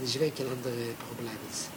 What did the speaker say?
nicht weg in andere Problems.